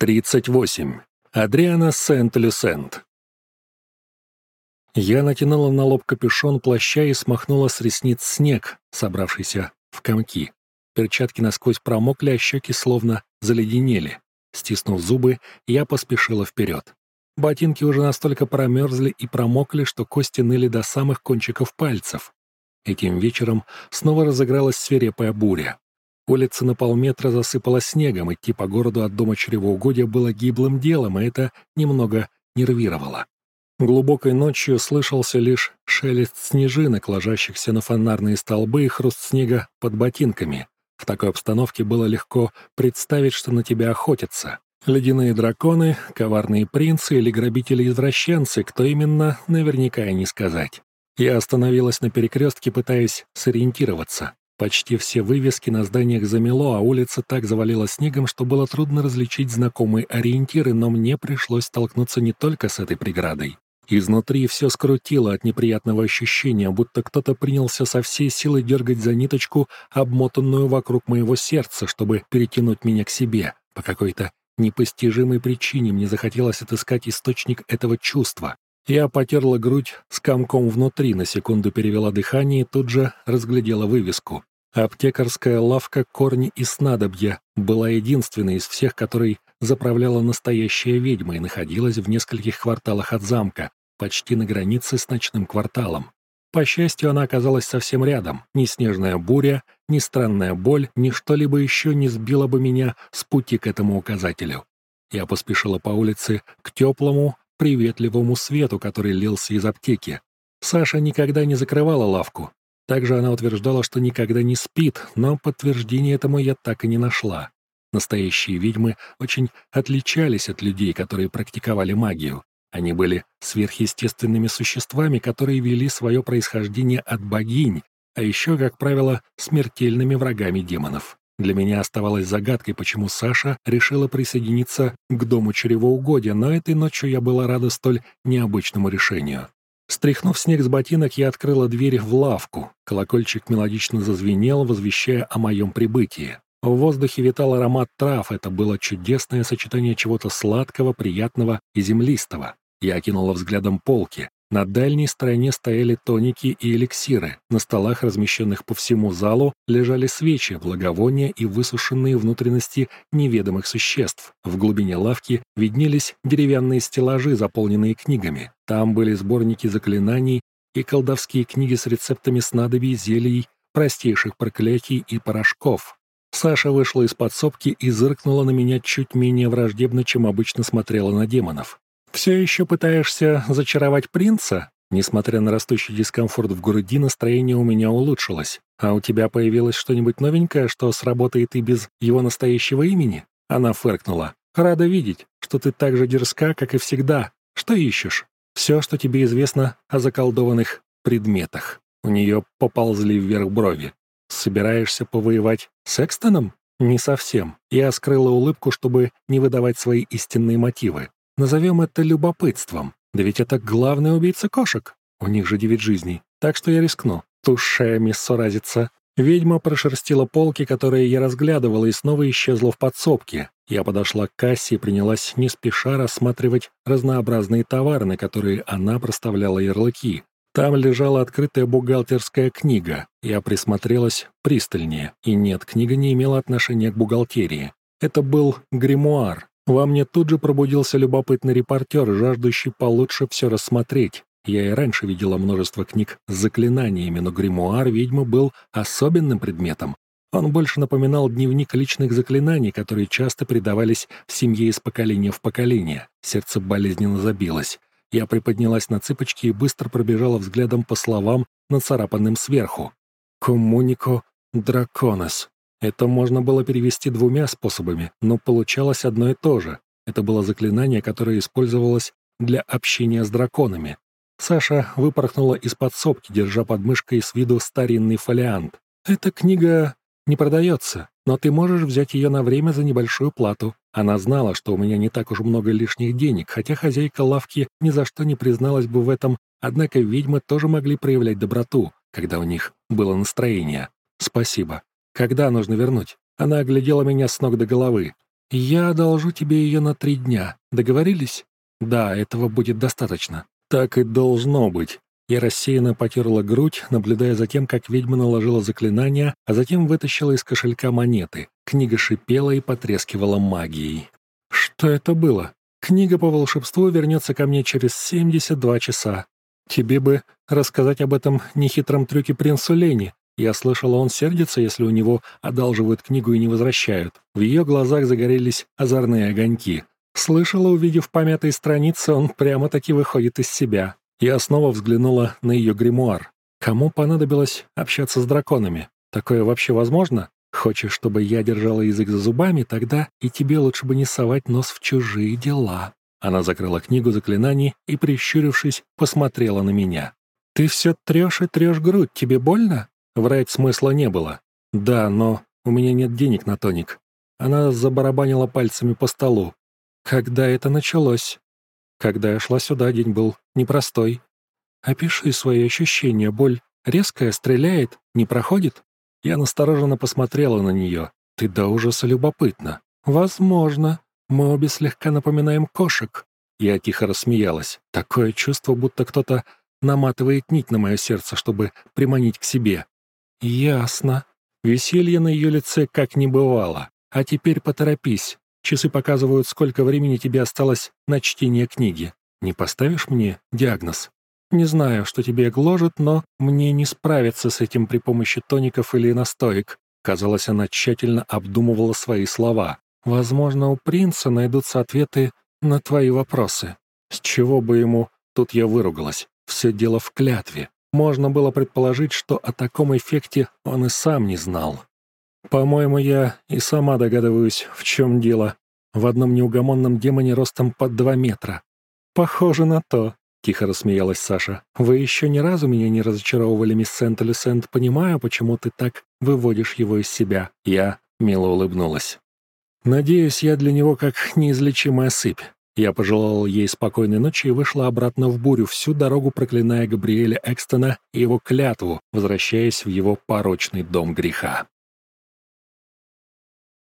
38. Адриана Сент-Люсент. Я натянула на лоб капюшон плаща и смахнула с ресниц снег, собравшийся в комки. Перчатки насквозь промокли, а щеки словно заледенели. Стиснув зубы, я поспешила вперед. Ботинки уже настолько промерзли и промокли, что кости ныли до самых кончиков пальцев. Этим вечером снова разыгралась свирепая буря. Улица на полметра засыпала снегом, идти по городу от дома чревоугодия было гиблым делом, и это немного нервировало. Глубокой ночью слышался лишь шелест снежинок, ложащихся на фонарные столбы и хруст снега под ботинками. В такой обстановке было легко представить, что на тебя охотятся. Ледяные драконы, коварные принцы или грабители-извращенцы, кто именно, наверняка и не сказать. Я остановилась на перекрестке, пытаясь сориентироваться. Почти все вывески на зданиях замело, а улица так завалила снегом, что было трудно различить знакомые ориентиры, но мне пришлось столкнуться не только с этой преградой. Изнутри все скрутило от неприятного ощущения, будто кто-то принялся со всей силы дергать за ниточку, обмотанную вокруг моего сердца, чтобы перетянуть меня к себе. По какой-то непостижимой причине мне захотелось отыскать источник этого чувства. Я потерла грудь с комком внутри, на секунду перевела дыхание и тут же разглядела вывеску. Аптекарская лавка «Корни и снадобья» была единственной из всех, которой заправляла настоящая ведьма и находилась в нескольких кварталах от замка, почти на границе с ночным кварталом. По счастью, она оказалась совсем рядом. Ни снежная буря, ни странная боль, ни что-либо еще не сбило бы меня с пути к этому указателю. Я поспешила по улице к теплому, приветливому свету, который лился из аптеки. Саша никогда не закрывала лавку, также она утверждала, что никогда не спит, но подтверждения этому я так и не нашла. Настоящие ведьмы очень отличались от людей, которые практиковали магию. Они были сверхъестественными существами, которые вели свое происхождение от богинь, а еще, как правило, смертельными врагами демонов. Для меня оставалось загадкой, почему Саша решила присоединиться к Дому Чревоугодия, но этой ночью я была рада столь необычному решению. Стряхнув снег с ботинок, я открыла дверь в лавку. Колокольчик мелодично зазвенел, возвещая о моем прибытии. В воздухе витал аромат трав, это было чудесное сочетание чего-то сладкого, приятного и землистого. Я окинула взглядом полки. На дальней стороне стояли тоники и эликсиры. На столах, размещенных по всему залу, лежали свечи, благовония и высушенные внутренности неведомых существ. В глубине лавки виднелись деревянные стеллажи, заполненные книгами. Там были сборники заклинаний и колдовские книги с рецептами снадобий, зелий, простейших проклятий и порошков. Саша вышла из подсобки и зыркнула на меня чуть менее враждебно, чем обычно смотрела на демонов. «Все еще пытаешься зачаровать принца?» Несмотря на растущий дискомфорт в груди, настроение у меня улучшилось. «А у тебя появилось что-нибудь новенькое, что сработает и без его настоящего имени?» Она фыркнула. «Рада видеть, что ты так же дерзка, как и всегда. Что ищешь? Все, что тебе известно о заколдованных предметах». У нее поползли вверх брови. «Собираешься повоевать с Экстоном?» «Не совсем». Я скрыла улыбку, чтобы не выдавать свои истинные мотивы. Назовем это любопытством. Да ведь это главный убийца кошек. У них же девять жизней. Так что я рискну. Туше, миссоразица. Ведьма прошерстила полки, которые я разглядывала, и снова исчезла в подсобке. Я подошла к кассе и принялась не спеша рассматривать разнообразные товары, на которые она проставляла ярлыки. Там лежала открытая бухгалтерская книга. Я присмотрелась пристальнее, и нет, книга не имела отношения к бухгалтерии. Это был гримуар, во мне тут же пробудился любопытный репортер, жаждущий получше все рассмотреть. Я и раньше видела множество книг с заклинаниями, но гримуар ведьмы был особенным предметом. Он больше напоминал дневник личных заклинаний, которые часто передавались в семье из поколения в поколение. Сердце болезненно забилось. Я приподнялась на цыпочки и быстро пробежала взглядом по словам, нацарапанным сверху. «Коммунико драконес». Это можно было перевести двумя способами, но получалось одно и то же. Это было заклинание, которое использовалось для общения с драконами. Саша выпорхнула из подсобки, держа под мышкой с виду старинный фолиант. «Эта книга не продается, но ты можешь взять ее на время за небольшую плату». Она знала, что у меня не так уж много лишних денег, хотя хозяйка лавки ни за что не призналась бы в этом, однако ведьмы тоже могли проявлять доброту, когда у них было настроение. «Спасибо», когда нужно вернуть? Она оглядела меня с ног до головы. «Я одолжу тебе ее на три дня. Договорились?» «Да, этого будет достаточно». «Так и должно быть». Я рассеянно потерла грудь, наблюдая за тем, как ведьма наложила заклинание, а затем вытащила из кошелька монеты. Книга шипела и потрескивала магией. «Что это было?» «Книга по волшебству вернется ко мне через 72 часа. Тебе бы рассказать об этом нехитром трюке принцу Лени. Я слышала, он сердится, если у него одалживают книгу и не возвращают. В ее глазах загорелись озорные огоньки. Слышала, увидев помятые страницы, он прямо-таки выходит из себя. Я снова взглянула на ее гримуар. Кому понадобилось общаться с драконами? Такое вообще возможно? Хочешь, чтобы я держала язык за зубами, тогда и тебе лучше бы не совать нос в чужие дела. Она закрыла книгу заклинаний и, прищурившись, посмотрела на меня. «Ты все трешь и трешь грудь, тебе больно?» Врать смысла не было. «Да, но у меня нет денег на тоник». Она забарабанила пальцами по столу. «Когда это началось?» «Когда я шла сюда, день был непростой». «Опиши свои ощущения, боль резкая, стреляет, не проходит?» Я настороженно посмотрела на нее. «Ты до ужаса любопытна». «Возможно. Мы обе слегка напоминаем кошек». Я тихо рассмеялась. Такое чувство, будто кто-то наматывает нить на мое сердце, чтобы приманить к себе. «Ясно. Веселье на ее лице как не бывало. А теперь поторопись. Часы показывают, сколько времени тебе осталось на чтение книги. Не поставишь мне диагноз?» Не знаю, что тебе гложет, но мне не справиться с этим при помощи тоников или настоек. Казалось, она тщательно обдумывала свои слова. Возможно, у принца найдутся ответы на твои вопросы. С чего бы ему... Тут я выругалась. Все дело в клятве. Можно было предположить, что о таком эффекте он и сам не знал. По-моему, я и сама догадываюсь, в чем дело. В одном неугомонном демоне ростом под два метра. Похоже на то. — тихо рассмеялась Саша. «Вы еще ни разу меня не разочаровывали, мисс Сент-Люсент. Понимаю, почему ты так выводишь его из себя». Я мило улыбнулась. «Надеюсь, я для него как неизлечимая сыпь». Я пожелала ей спокойной ночи и вышла обратно в бурю, всю дорогу проклиная Габриэля Экстона и его клятву, возвращаясь в его порочный дом греха.